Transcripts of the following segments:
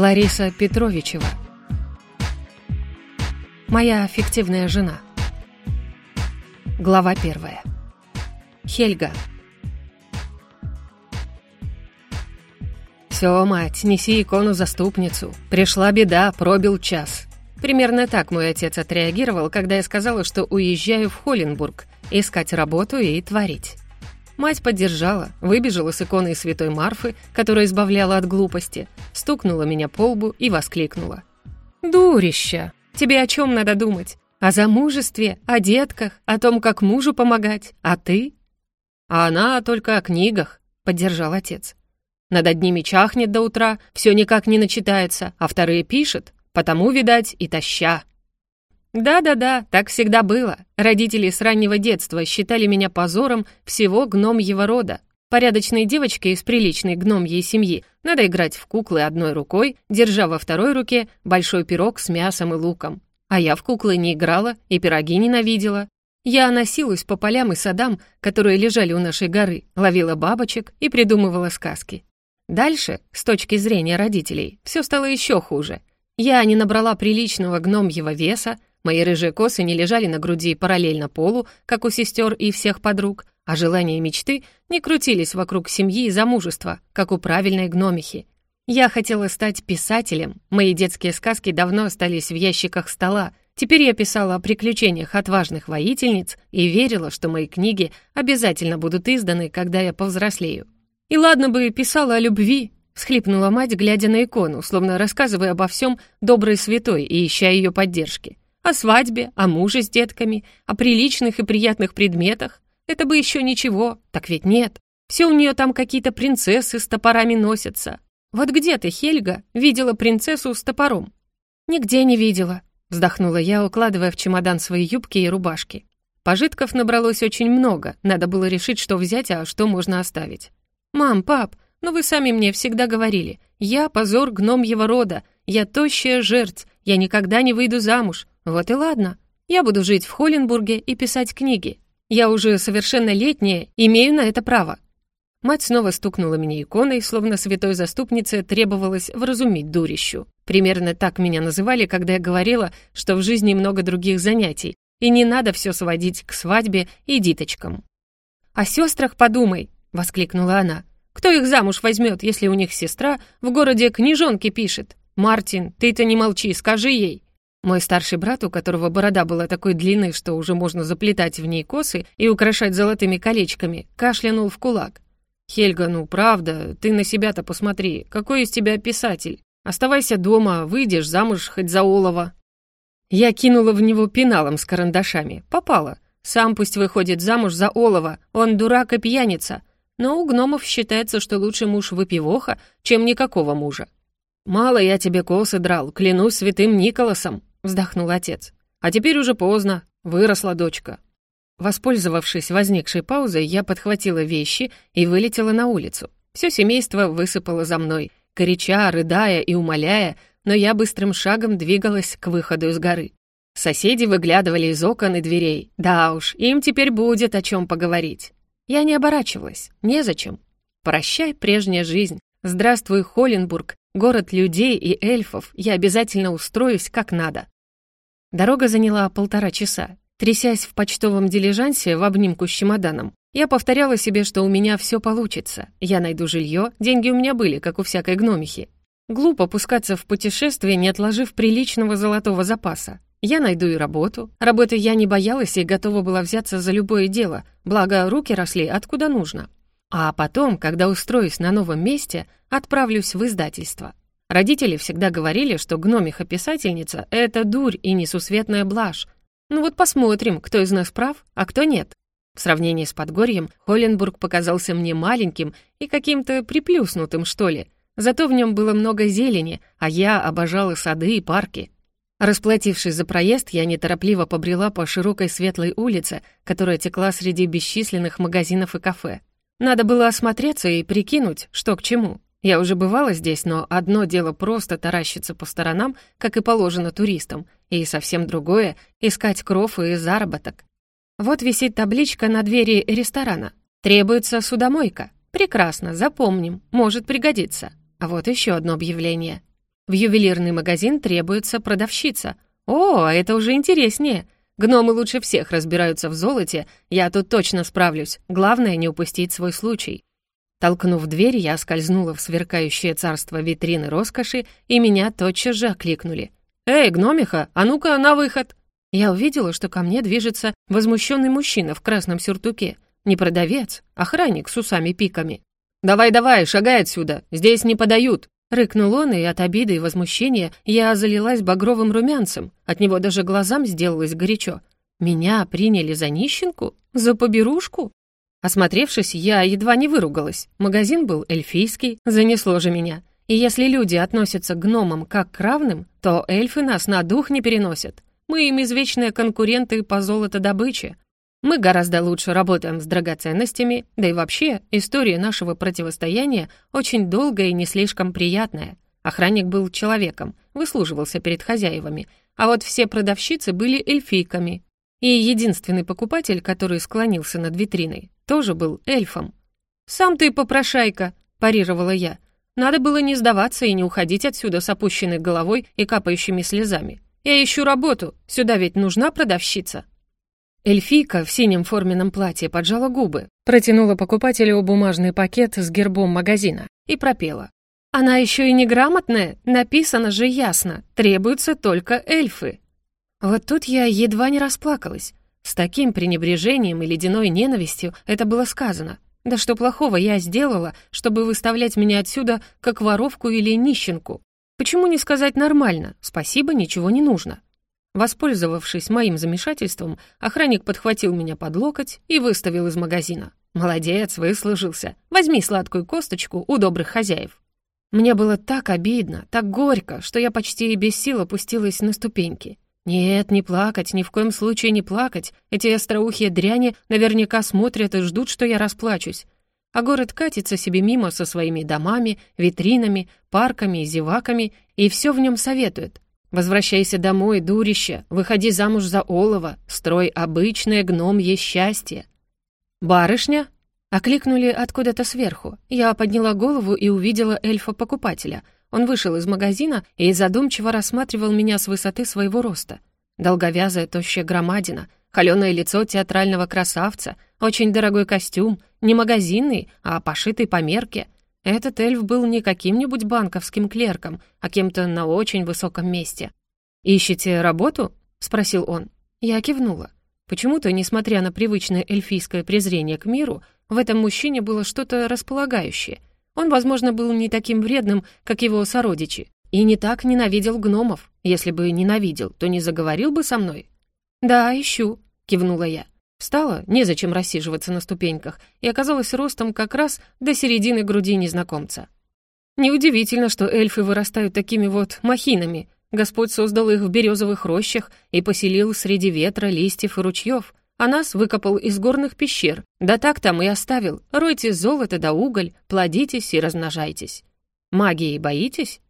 Лариса Петровичева. Моя фиктивная жена. Глава первая. Хельга. «Все, мать, неси икону-заступницу. Пришла беда, пробил час». Примерно так мой отец отреагировал, когда я сказала, что уезжаю в Холленбург, искать работу и творить. Мать поддержала, выбежала с иконой святой Марфы, которая избавляла от глупости, стукнула меня по лбу и воскликнула. «Дурища! Тебе о чем надо думать? О замужестве, о детках, о том, как мужу помогать, а ты?» «А она только о книгах», — поддержал отец. «Над одними чахнет до утра, все никак не начитается, а вторые пишет, потому, видать, и таща». Да-да-да, так всегда было. Родители с раннего детства считали меня позором всего гномьего рода. Порядочной девочке из приличной гномьей семьи надо играть в куклы одной рукой, держа во второй руке большой пирог с мясом и луком. А я в куклы не играла и пироги ненавидела. Я носилась по полям и садам, которые лежали у нашей горы, ловила бабочек и придумывала сказки. Дальше, с точки зрения родителей, все стало еще хуже. Я не набрала приличного гномьего веса, Мои рыжие косы не лежали на груди параллельно полу, как у сестер и всех подруг, а желания и мечты не крутились вокруг семьи и замужества, как у правильной гномихи. Я хотела стать писателем. Мои детские сказки давно остались в ящиках стола. Теперь я писала о приключениях отважных воительниц и верила, что мои книги обязательно будут изданы, когда я повзрослею. И ладно бы писала о любви, всхлипнула мать, глядя на икону, словно рассказывая обо всем доброй святой и ища ее поддержки. О свадьбе, о муже с детками, о приличных и приятных предметах. Это бы еще ничего, так ведь нет. Все у нее там какие-то принцессы с топорами носятся. Вот где ты, Хельга, видела принцессу с топором? Нигде не видела, вздохнула я, укладывая в чемодан свои юбки и рубашки. Пожитков набралось очень много, надо было решить, что взять, а что можно оставить. «Мам, пап, ну вы сами мне всегда говорили, я позор гномьего рода, я тощая жерть, я никогда не выйду замуж, вот и ладно. Я буду жить в Холленбурге и писать книги. Я уже совершеннолетняя, имею на это право. Мать снова стукнула меня иконой, словно святой заступнице требовалось вразумить дурищу. Примерно так меня называли, когда я говорила, что в жизни много других занятий, и не надо все сводить к свадьбе и диточкам. «О сестрах подумай!» — воскликнула она. «Кто их замуж возьмет, если у них сестра в городе книжонки пишет? Мартин, ты-то не молчи, скажи ей!» Мой старший брат, у которого борода была такой длинной, что уже можно заплетать в ней косы и украшать золотыми колечками, кашлянул в кулак. «Хельга, ну правда, ты на себя-то посмотри, какой из тебя писатель? Оставайся дома, выйдешь замуж хоть за олова». Я кинула в него пеналом с карандашами. Попала. Сам пусть выходит замуж за олова, он дурак и пьяница. Но у гномов считается, что лучше муж выпивоха, чем никакого мужа. «Мало я тебе косы драл, клянусь святым Николасом», — вздохнул отец. «А теперь уже поздно. Выросла дочка». Воспользовавшись возникшей паузой, я подхватила вещи и вылетела на улицу. Все семейство высыпало за мной, горяча, рыдая и умоляя, но я быстрым шагом двигалась к выходу из горы. Соседи выглядывали из окон и дверей. Да уж, им теперь будет о чем поговорить. Я не оборачивалась, незачем. Прощай, прежняя жизнь. Здравствуй, Холленбург, город людей и эльфов. Я обязательно устроюсь как надо. Дорога заняла полтора часа. Трясясь в почтовом дилижансе в обнимку с чемоданом, я повторяла себе, что у меня все получится. Я найду жилье, деньги у меня были, как у всякой гномихи. Глупо пускаться в путешествие, не отложив приличного золотого запаса. Я найду и работу. Работы я не боялась и готова была взяться за любое дело, благо руки росли откуда нужно. А потом, когда устроюсь на новом месте, отправлюсь в издательство. Родители всегда говорили, что гномиха-писательница — это дурь и несусветная блажь. Ну вот посмотрим, кто из нас прав, а кто нет. В сравнении с Подгорьем, Холленбург показался мне маленьким и каким-то приплюснутым, что ли. Зато в нем было много зелени, а я обожала сады и парки. Расплатившись за проезд, я неторопливо побрела по широкой светлой улице, которая текла среди бесчисленных магазинов и кафе. Надо было осмотреться и прикинуть, что к чему. Я уже бывала здесь, но одно дело просто таращиться по сторонам, как и положено туристам, и совсем другое — искать кров и заработок. Вот висит табличка на двери ресторана. Требуется судомойка. Прекрасно, запомним, может пригодиться. А вот еще одно объявление. В ювелирный магазин требуется продавщица. О, это уже интереснее. Гномы лучше всех разбираются в золоте, я тут точно справлюсь. Главное, не упустить свой случай. Толкнув дверь, я скользнула в сверкающее царство витрины роскоши, и меня тотчас же окликнули. «Эй, гномиха, а ну-ка на выход!» Я увидела, что ко мне движется возмущенный мужчина в красном сюртуке. Не продавец, охранник с усами-пиками. «Давай-давай, шагай отсюда, здесь не подают!» Рыкнул он, и от обиды и возмущения я залилась багровым румянцем. От него даже глазам сделалось горячо. Меня приняли за нищенку? За поберушку? Осмотревшись, я едва не выругалась. Магазин был эльфийский, занесло же меня. И если люди относятся к гномам как к равным, то эльфы нас на дух не переносят. Мы им извечные конкуренты по золотодобыче. Мы гораздо лучше работаем с драгоценностями, да и вообще история нашего противостояния очень долгая и не слишком приятная. Охранник был человеком, выслуживался перед хозяевами, а вот все продавщицы были эльфийками. И единственный покупатель, который склонился над витриной, тоже был эльфом. «Сам ты попрошайка», — парировала я. «Надо было не сдаваться и не уходить отсюда с опущенной головой и капающими слезами. Я ищу работу, сюда ведь нужна продавщица». Эльфийка в синем форменном платье поджала губы, протянула покупателю бумажный пакет с гербом магазина и пропела. «Она еще и неграмотная, написано же ясно, требуются только эльфы». Вот тут я едва не расплакалась. С таким пренебрежением и ледяной ненавистью это было сказано. Да что плохого я сделала, чтобы выставлять меня отсюда как воровку или нищенку? Почему не сказать нормально? Спасибо, ничего не нужно. Воспользовавшись моим замешательством, охранник подхватил меня под локоть и выставил из магазина. «Молодец, выслужился. Возьми сладкую косточку у добрых хозяев». Мне было так обидно, так горько, что я почти без сил опустилась на ступеньки. Нет, не плакать, ни в коем случае не плакать. Эти остроухие дряни наверняка смотрят и ждут, что я расплачусь. А город катится себе мимо со своими домами, витринами, парками и зеваками, и все в нем советует. Возвращайся домой, дурище, выходи замуж за олова, строй обычное гномье счастье. «Барышня?» — окликнули откуда-то сверху. Я подняла голову и увидела эльфа-покупателя — он вышел из магазина и задумчиво рассматривал меня с высоты своего роста. Долговязая, тощая громадина, холёное лицо театрального красавца, очень дорогой костюм, не магазинный, а пошитый по мерке. Этот эльф был не каким-нибудь банковским клерком, а кем-то на очень высоком месте. «Ищете работу?» — спросил он. Я кивнула. Почему-то, несмотря на привычное эльфийское презрение к миру, в этом мужчине было что-то располагающее — он, возможно, был не таким вредным, как его сородичи, и не так ненавидел гномов. Если бы ненавидел, то не заговорил бы со мной. «Да, ищу», — кивнула я. Встала, незачем рассиживаться на ступеньках, и оказалась ростом как раз до середины груди незнакомца. Неудивительно, что эльфы вырастают такими вот махинами. Господь создал их в березовых рощах и поселил среди ветра, листьев и ручьев а нас выкопал из горных пещер. Да так там и оставил. Ройте золото да уголь, плодитесь и размножайтесь. Магии боитесь?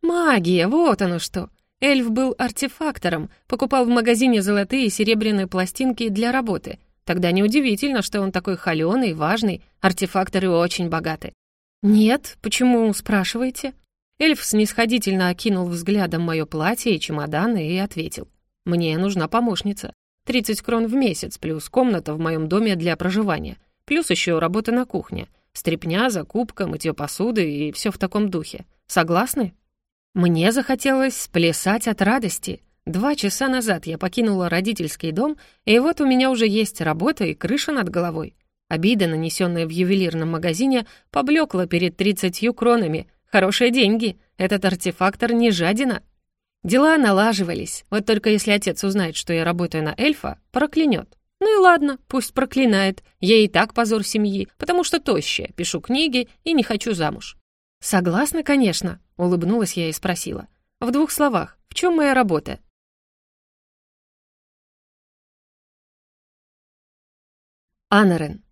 Магия, вот оно что. Эльф был артефактором, покупал в магазине золотые и серебряные пластинки для работы. Тогда неудивительно, что он такой холёный, важный, артефакторы очень богаты. «Нет, почему спрашиваете?» Эльф снисходительно окинул взглядом мое платье и чемоданы и ответил. «Мне нужна помощница. 30 крон в месяц, плюс комната в моем доме для проживания, плюс еще работа на кухне, стряпня, закупка, мытье посуды и все в таком духе. Согласны? Мне захотелось сплясать от радости. Два часа назад я покинула родительский дом, и вот у меня уже есть работа и крыша над головой. Обида, нанесенная в ювелирном магазине, поблекла перед 30 кронами. Хорошие деньги. Этот артефактор не жадина. Дела налаживались, вот только если отец узнает, что я работаю на эльфа, проклянет. Ну и ладно, пусть проклинает, я и так позор семьи, потому что тощая, пишу книги и не хочу замуж. Согласна, конечно, улыбнулась я и спросила. В двух словах, в чем моя работа? Анарен.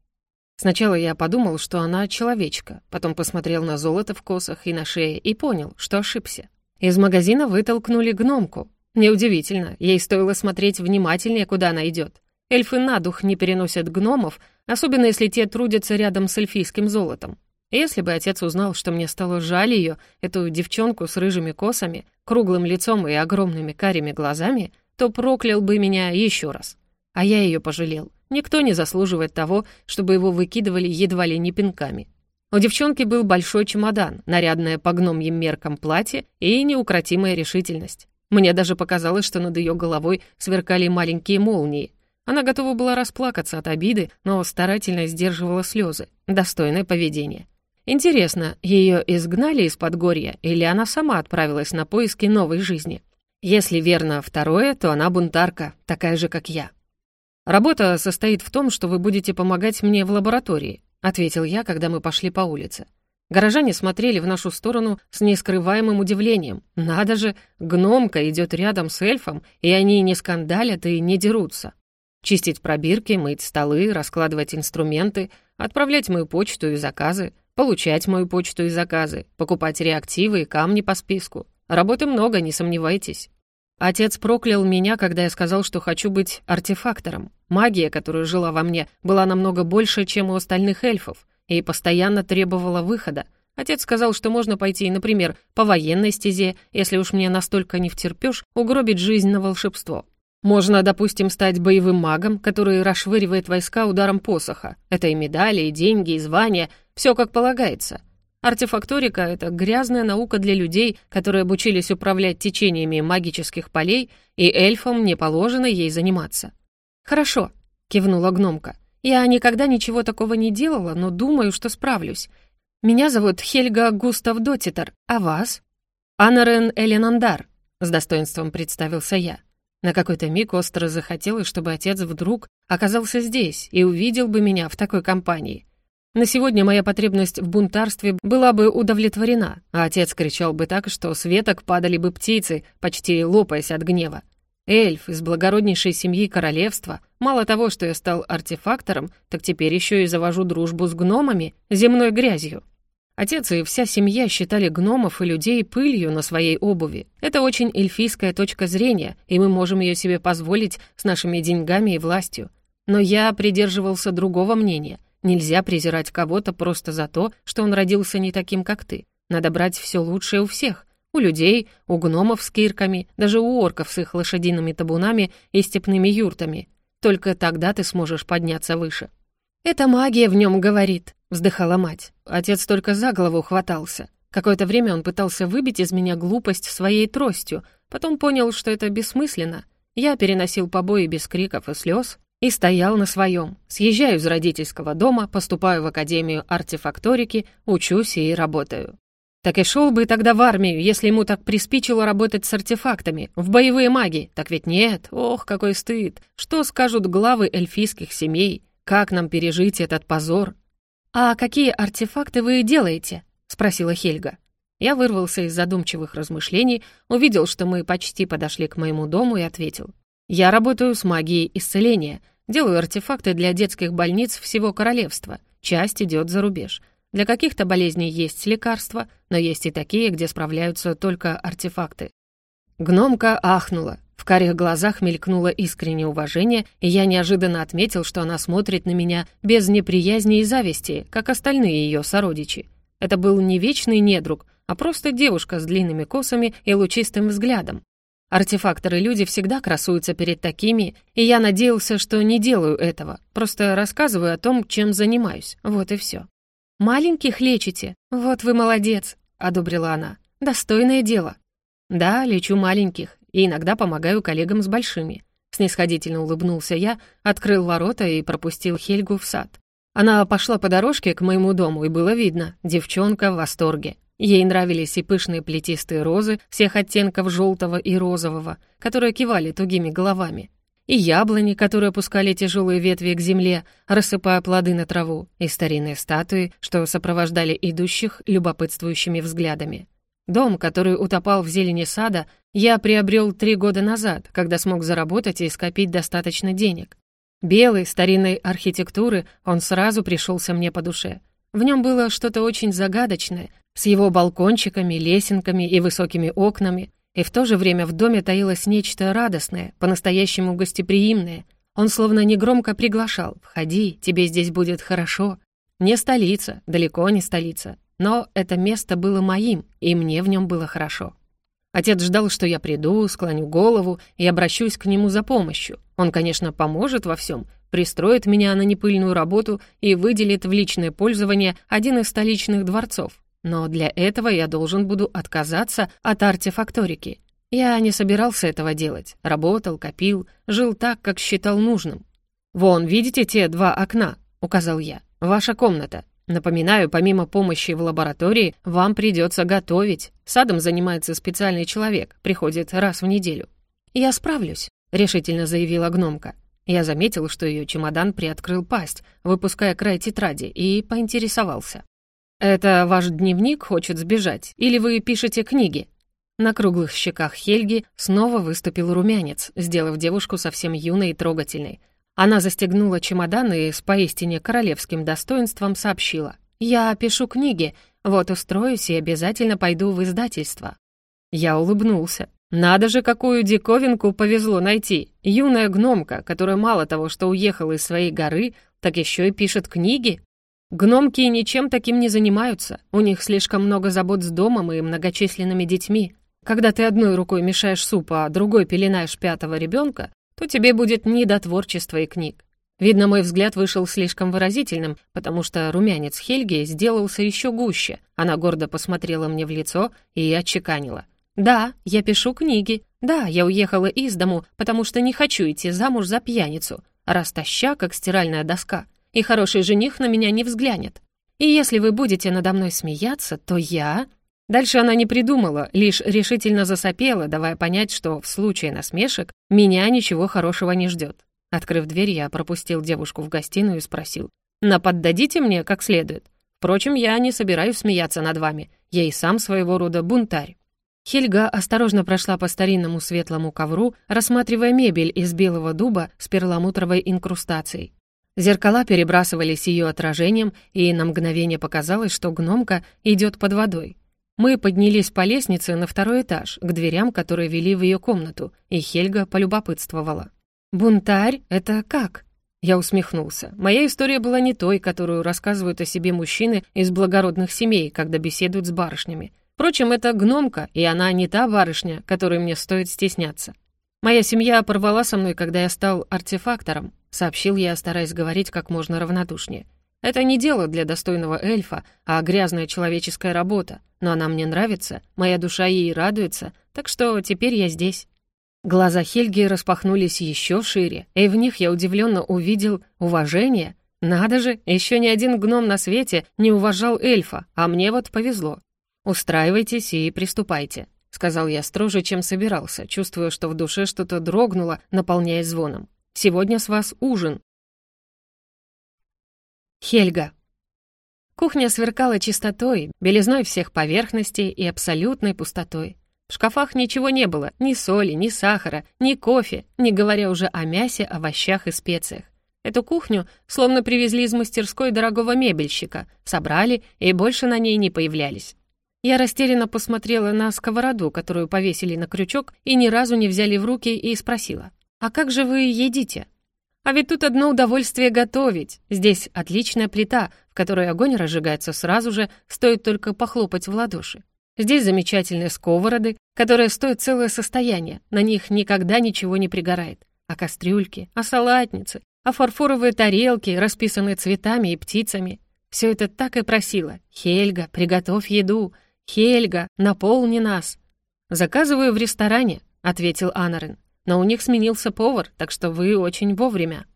Сначала я подумал, что она человечка, потом посмотрел на золото в косах и на шее и понял, что ошибся. Из магазина вытолкнули гномку. Неудивительно, ей стоило смотреть внимательнее, куда она идет. Эльфы на дух не переносят гномов, особенно если те трудятся рядом с эльфийским золотом. Если бы отец узнал, что мне стало жаль ее, эту девчонку с рыжими косами, круглым лицом и огромными карими глазами, то проклял бы меня еще раз. А я ее пожалел. Никто не заслуживает того, чтобы его выкидывали едва ли не пинками. У девчонки был большой чемодан, нарядное по гномьим меркам платье и неукротимая решительность. Мне даже показалось, что над ее головой сверкали маленькие молнии. Она готова была расплакаться от обиды, но старательно сдерживала слезы. Достойное поведение. Интересно, ее изгнали из Подгорья или она сама отправилась на поиски новой жизни? Если верно второе, то она бунтарка, такая же, как я. Работа состоит в том, что вы будете помогать мне в лаборатории, ответил я, когда мы пошли по улице. Горожане смотрели в нашу сторону с нескрываемым удивлением. Надо же, гномка идет рядом с эльфом, и они не скандалят и не дерутся. Чистить пробирки, мыть столы, раскладывать инструменты, отправлять мою почту и заказы, получать мою почту и заказы, покупать реактивы и камни по списку. Работы много, не сомневайтесь. Отец проклял меня, когда я сказал, что хочу быть артефактором. Магия, которая жила во мне, была намного больше, чем у остальных эльфов, и постоянно требовала выхода. Отец сказал, что можно пойти, например, по военной стезе, если уж мне настолько не втерпёшь, угробить жизнь на волшебство. Можно, допустим, стать боевым магом, который расшвыривает войска ударом посоха. Это и медали, и деньги, и звания, все как полагается. Артефакторика — это грязная наука для людей, которые обучились управлять течениями магических полей, и эльфам не положено ей заниматься. «Хорошо», — кивнула гномка. «Я никогда ничего такого не делала, но думаю, что справлюсь. Меня зовут Хельга Густав Дотитер, а вас?» «Анарен Эленандар», — с достоинством представился я. На какой-то миг остро захотелось, чтобы отец вдруг оказался здесь и увидел бы меня в такой компании. На сегодня моя потребность в бунтарстве была бы удовлетворена, а отец кричал бы так, что с веток падали бы птицы, почти лопаясь от гнева. Эльф из благороднейшей семьи королевства, мало того, что я стал артефактором, так теперь еще и завожу дружбу с гномами, земной грязью. Отец и вся семья считали гномов и людей пылью на своей обуви. Это очень эльфийская точка зрения, и мы можем ее себе позволить с нашими деньгами и властью. Но я придерживался другого мнения. Нельзя презирать кого-то просто за то, что он родился не таким, как ты. Надо брать все лучшее у всех. У людей, у гномов с кирками, даже у орков с их лошадиными табунами и степными юртами. Только тогда ты сможешь подняться выше. «Это магия в нем говорит», — вздыхала мать. Отец только за голову хватался. Какое-то время он пытался выбить из меня глупость своей тростью, потом понял, что это бессмысленно. Я переносил побои без криков и слез и стоял на своем. Съезжаю из родительского дома, поступаю в Академию артефакторики, учусь и работаю. Так и шел бы тогда в армию, если ему так приспичило работать с артефактами, в боевые маги. Так ведь нет, ох, какой стыд. Что скажут главы эльфийских семей? Как нам пережить этот позор? «А какие артефакты вы делаете?» — спросила Хельга. Я вырвался из задумчивых размышлений, увидел, что мы почти подошли к моему дому и ответил. «Я работаю с магией исцеления, делаю артефакты для детских больниц всего королевства, часть идет за рубеж. Для каких-то болезней есть лекарства, но есть и такие, где справляются только артефакты». Гномка ахнула. В карих глазах мелькнуло искреннее уважение, и я неожиданно отметил, что она смотрит на меня без неприязни и зависти, как остальные ее сородичи. Это был не вечный недруг, а просто девушка с длинными косами и лучистым взглядом. Артефакторы-люди всегда красуются перед такими, и я надеялся, что не делаю этого, просто рассказываю о том, чем занимаюсь, вот и все. «Маленьких лечите? Вот вы молодец», — одобрила она. «Достойное дело». «Да, лечу маленьких, и иногда помогаю коллегам с большими». Снисходительно улыбнулся я, открыл ворота и пропустил Хельгу в сад. Она пошла по дорожке к моему дому, и было видно, девчонка в восторге. Ей нравились и пышные плетистые розы всех оттенков желтого и розового, которые кивали тугими головами, и яблони, которые опускали тяжелые ветви к земле, рассыпая плоды на траву, и старинные статуи, что сопровождали идущих любопытствующими взглядами. Дом, который утопал в зелени сада, я приобрел три года назад, когда смог заработать и скопить достаточно денег. Белый, старинной архитектуры, он сразу пришелся мне по душе. В нем было что-то очень загадочное, с его балкончиками, лесенками и высокими окнами, и в то же время в доме таилось нечто радостное, по-настоящему гостеприимное. Он словно негромко приглашал «Входи, тебе здесь будет хорошо». Не столица, далеко не столица. Но это место было моим, и мне в нем было хорошо. Отец ждал, что я приду, склоню голову и обращусь к нему за помощью. Он, конечно, поможет во всем, пристроит меня на непыльную работу и выделит в личное пользование один из столичных дворцов. Но для этого я должен буду отказаться от артефакторики. Я не собирался этого делать. Работал, копил, жил так, как считал нужным. «Вон, видите те два окна?» — указал я. «Ваша комната. Напоминаю, помимо помощи в лаборатории, вам придется готовить. Садом занимается специальный человек, приходит раз в неделю. «Я справлюсь», — решительно заявила гномка. Я заметил, что ее чемодан приоткрыл пасть, выпуская край тетради, и поинтересовался. «Это ваш дневник хочет сбежать, или вы пишете книги?» На круглых щеках Хельги снова выступил румянец, сделав девушку совсем юной и трогательной — она застегнула чемодан и с поистине королевским достоинством сообщила. «Я пишу книги, вот устроюсь и обязательно пойду в издательство». Я улыбнулся. Надо же, какую диковинку повезло найти. Юная гномка, которая мало того, что уехала из своей горы, так еще и пишет книги. Гномки ничем таким не занимаются. У них слишком много забот с домом и многочисленными детьми. Когда ты одной рукой мешаешь суп, а другой пеленаешь пятого ребенка, то тебе будет не до творчества и книг. Видно, мой взгляд вышел слишком выразительным, потому что румянец Хельги сделался еще гуще. Она гордо посмотрела мне в лицо и отчеканила. «Да, я пишу книги. Да, я уехала из дому, потому что не хочу идти замуж за пьяницу, растаща, как стиральная доска, и хороший жених на меня не взглянет. И если вы будете надо мной смеяться, то я...» Дальше она не придумала, лишь решительно засопела, давая понять, что в случае насмешек меня ничего хорошего не ждет. Открыв дверь, я пропустил девушку в гостиную и спросил. «Наподдадите мне как следует? Впрочем, я не собираюсь смеяться над вами. Я и сам своего рода бунтарь». Хельга осторожно прошла по старинному светлому ковру, рассматривая мебель из белого дуба с перламутровой инкрустацией. Зеркала перебрасывались ее отражением, и на мгновение показалось, что гномка идет под водой. Мы поднялись по лестнице на второй этаж, к дверям, которые вели в ее комнату, и Хельга полюбопытствовала. «Бунтарь? Это как?» Я усмехнулся. Моя история была не той, которую рассказывают о себе мужчины из благородных семей, когда беседуют с барышнями. Впрочем, это гномка, и она не та барышня, которой мне стоит стесняться. Моя семья порвала со мной, когда я стал артефактором, сообщил я, стараясь говорить как можно равнодушнее. Это не дело для достойного эльфа, а грязная человеческая работа. Но она мне нравится, моя душа ей радуется, так что теперь я здесь». Глаза Хельги распахнулись еще шире, и в них я удивленно увидел уважение. Надо же, еще ни один гном на свете не уважал эльфа, а мне вот повезло. «Устраивайтесь и приступайте», — сказал я строже, чем собирался, чувствуя, что в душе что-то дрогнуло, наполняясь звоном. «Сегодня с вас ужин, Хельга. Кухня сверкала чистотой, белизной всех поверхностей и абсолютной пустотой. В шкафах ничего не было, ни соли, ни сахара, ни кофе, не говоря уже о мясе, овощах и специях. Эту кухню словно привезли из мастерской дорогого мебельщика, собрали и больше на ней не появлялись. Я растерянно посмотрела на сковороду, которую повесили на крючок и ни разу не взяли в руки, и спросила, «А как же вы едите?» А ведь тут одно удовольствие готовить. Здесь отличная плита, в которой огонь разжигается сразу же, стоит только похлопать в ладоши. Здесь замечательные сковороды, которые стоят целое состояние, на них никогда ничего не пригорает. А кастрюльки, а салатницы, а фарфоровые тарелки, расписанные цветами и птицами. Все это так и просило. «Хельга, приготовь еду! Хельга, наполни нас!» «Заказываю в ресторане», — ответил Анарен но у них сменился повар, так что вы очень вовремя».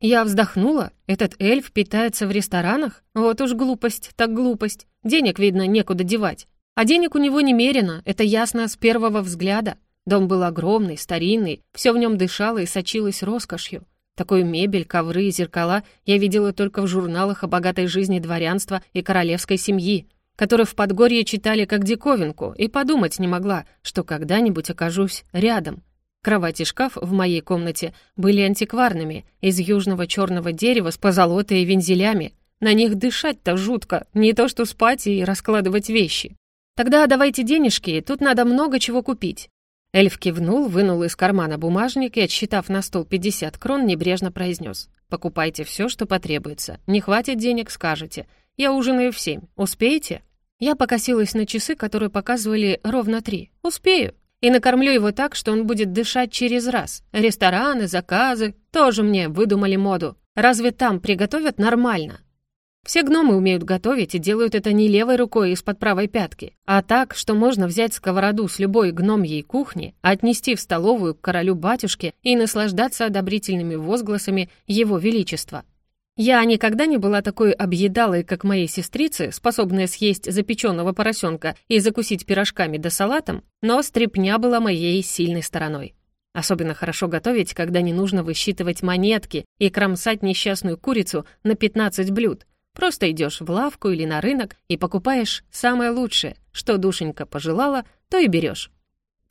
Я вздохнула. Этот эльф питается в ресторанах? Вот уж глупость, так глупость. Денег, видно, некуда девать. А денег у него немерено, это ясно с первого взгляда. Дом был огромный, старинный, все в нем дышало и сочилось роскошью. Такую мебель, ковры и зеркала я видела только в журналах о богатой жизни дворянства и королевской семьи, которые в Подгорье читали как диковинку, и подумать не могла, что когда-нибудь окажусь рядом. Кровать и шкаф в моей комнате были антикварными, из южного черного дерева с позолотой и вензелями. На них дышать-то жутко, не то что спать и раскладывать вещи. Тогда давайте денежки, тут надо много чего купить. Эльф кивнул, вынул из кармана бумажник и, отсчитав на стол 50 крон, небрежно произнес. «Покупайте все, что потребуется. Не хватит денег, скажете. Я ужинаю в семь. Успеете?» Я покосилась на часы, которые показывали ровно три. «Успею. И накормлю его так, что он будет дышать через раз. Рестораны, заказы тоже мне выдумали моду. Разве там приготовят нормально? Все гномы умеют готовить и делают это не левой рукой из-под правой пятки, а так, что можно взять сковороду с любой гномьей кухни, отнести в столовую к королю-батюшке и наслаждаться одобрительными возгласами Его Величества. Я никогда не была такой объедалой, как мои сестрицы, способные съесть запеченного поросенка и закусить пирожками да салатом, но стряпня была моей сильной стороной. Особенно хорошо готовить, когда не нужно высчитывать монетки и кромсать несчастную курицу на 15 блюд, Просто идешь в лавку или на рынок и покупаешь самое лучшее, что душенька пожелала, то и берешь.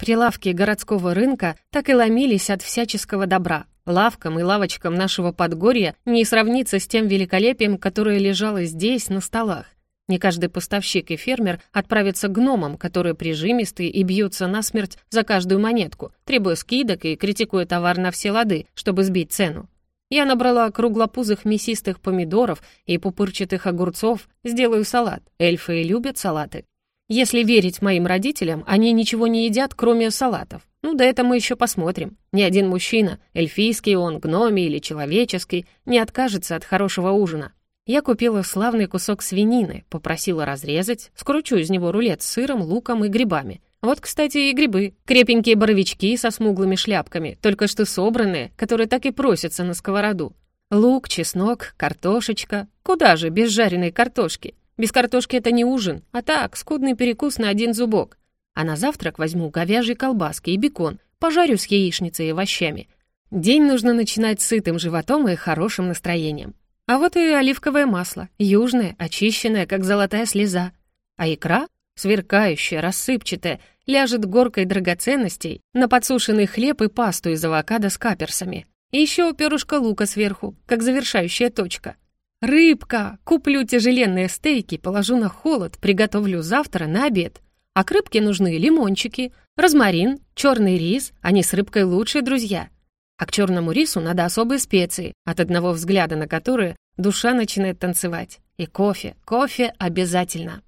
Прилавки городского рынка так и ломились от всяческого добра. Лавкам и лавочкам нашего Подгорья не сравнится с тем великолепием, которое лежало здесь, на столах. Не каждый поставщик и фермер отправится к гномам, которые прижимистые и бьются насмерть за каждую монетку, требуя скидок и критикуя товар на все лады, чтобы сбить цену. Я набрала круглопузых мясистых помидоров и пупырчатых огурцов, сделаю салат. Эльфы любят салаты. Если верить моим родителям, они ничего не едят, кроме салатов. Ну, да это мы еще посмотрим. Ни один мужчина, эльфийский он, гномий или человеческий, не откажется от хорошего ужина. Я купила славный кусок свинины, попросила разрезать, скручу из него рулет с сыром, луком и грибами. Вот, кстати, и грибы. Крепенькие боровички со смуглыми шляпками, только что собранные, которые так и просятся на сковороду. Лук, чеснок, картошечка. Куда же без жареной картошки? Без картошки это не ужин, а так, скудный перекус на один зубок. А на завтрак возьму говяжьи колбаски и бекон, пожарю с яичницей и овощами. День нужно начинать сытым животом и хорошим настроением. А вот и оливковое масло, южное, очищенное, как золотая слеза. А икра сверкающая, рассыпчатая, ляжет горкой драгоценностей на подсушенный хлеб и пасту из авокадо с каперсами. И еще перышко лука сверху, как завершающая точка. Рыбка! Куплю тяжеленные стейки, положу на холод, приготовлю завтра на обед. А к рыбке нужны лимончики, розмарин, черный рис, они с рыбкой лучшие друзья. А к черному рису надо особые специи, от одного взгляда на которые душа начинает танцевать. И кофе, кофе обязательно.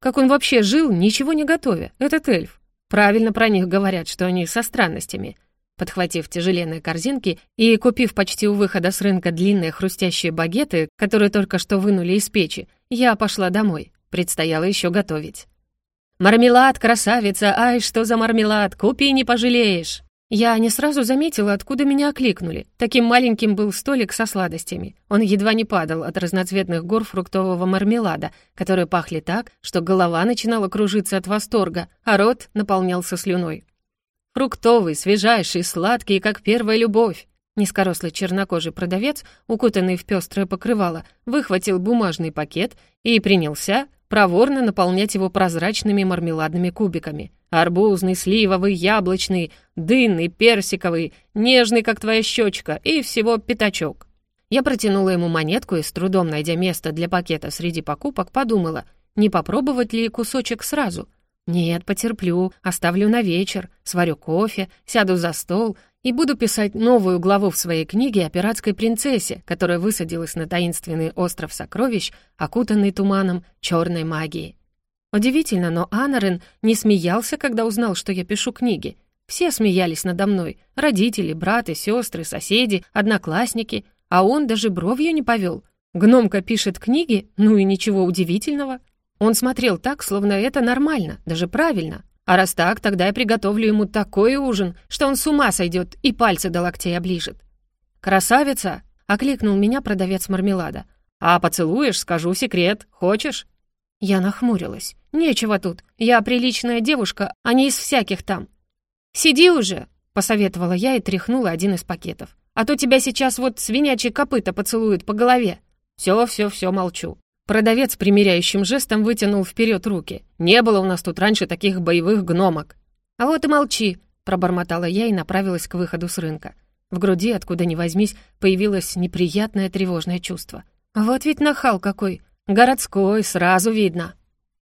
Как он вообще жил, ничего не готовя, этот эльф? Правильно про них говорят, что они со странностями. Подхватив тяжеленные корзинки и купив почти у выхода с рынка длинные хрустящие багеты, которые только что вынули из печи, я пошла домой. Предстояло еще готовить. «Мармелад, красавица! Ай, что за мармелад! Купи, не пожалеешь!» Я не сразу заметила, откуда меня окликнули. Таким маленьким был столик со сладостями. Он едва не падал от разноцветных гор фруктового мармелада, которые пахли так, что голова начинала кружиться от восторга, а рот наполнялся слюной. Фруктовый, свежайший, сладкий, как первая любовь. Низкорослый чернокожий продавец, укутанный в пестрое покрывало, выхватил бумажный пакет и принялся проворно наполнять его прозрачными мармеладными кубиками — Арбузный, сливовый, яблочный, дынный, персиковый, нежный, как твоя щечка, и всего пятачок. Я протянула ему монетку и, с трудом найдя место для пакета среди покупок, подумала, не попробовать ли кусочек сразу. Нет, потерплю, оставлю на вечер, сварю кофе, сяду за стол и буду писать новую главу в своей книге о пиратской принцессе, которая высадилась на таинственный остров сокровищ, окутанный туманом черной магии. Удивительно, но Анарен не смеялся, когда узнал, что я пишу книги. Все смеялись надо мной. Родители, браты, сестры, соседи, одноклассники. А он даже бровью не повел. Гномка пишет книги, ну и ничего удивительного. Он смотрел так, словно это нормально, даже правильно. А раз так, тогда я приготовлю ему такой ужин, что он с ума сойдет и пальцы до локтей оближет. «Красавица!» — окликнул меня продавец мармелада. «А поцелуешь, скажу секрет. Хочешь?» Я нахмурилась. «Нечего тут. Я приличная девушка, а не из всяких там». «Сиди уже!» — посоветовала я и тряхнула один из пакетов. «А то тебя сейчас вот свинячьи копыта поцелуют по голове». «Все, все, все, молчу». Продавец примиряющим жестом вытянул вперед руки. «Не было у нас тут раньше таких боевых гномок». «А вот и молчи», — пробормотала я и направилась к выходу с рынка. В груди, откуда ни возьмись, появилось неприятное тревожное чувство. «Вот ведь нахал какой! Городской, сразу видно.